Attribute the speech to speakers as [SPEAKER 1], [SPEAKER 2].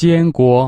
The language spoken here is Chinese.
[SPEAKER 1] 煎锅。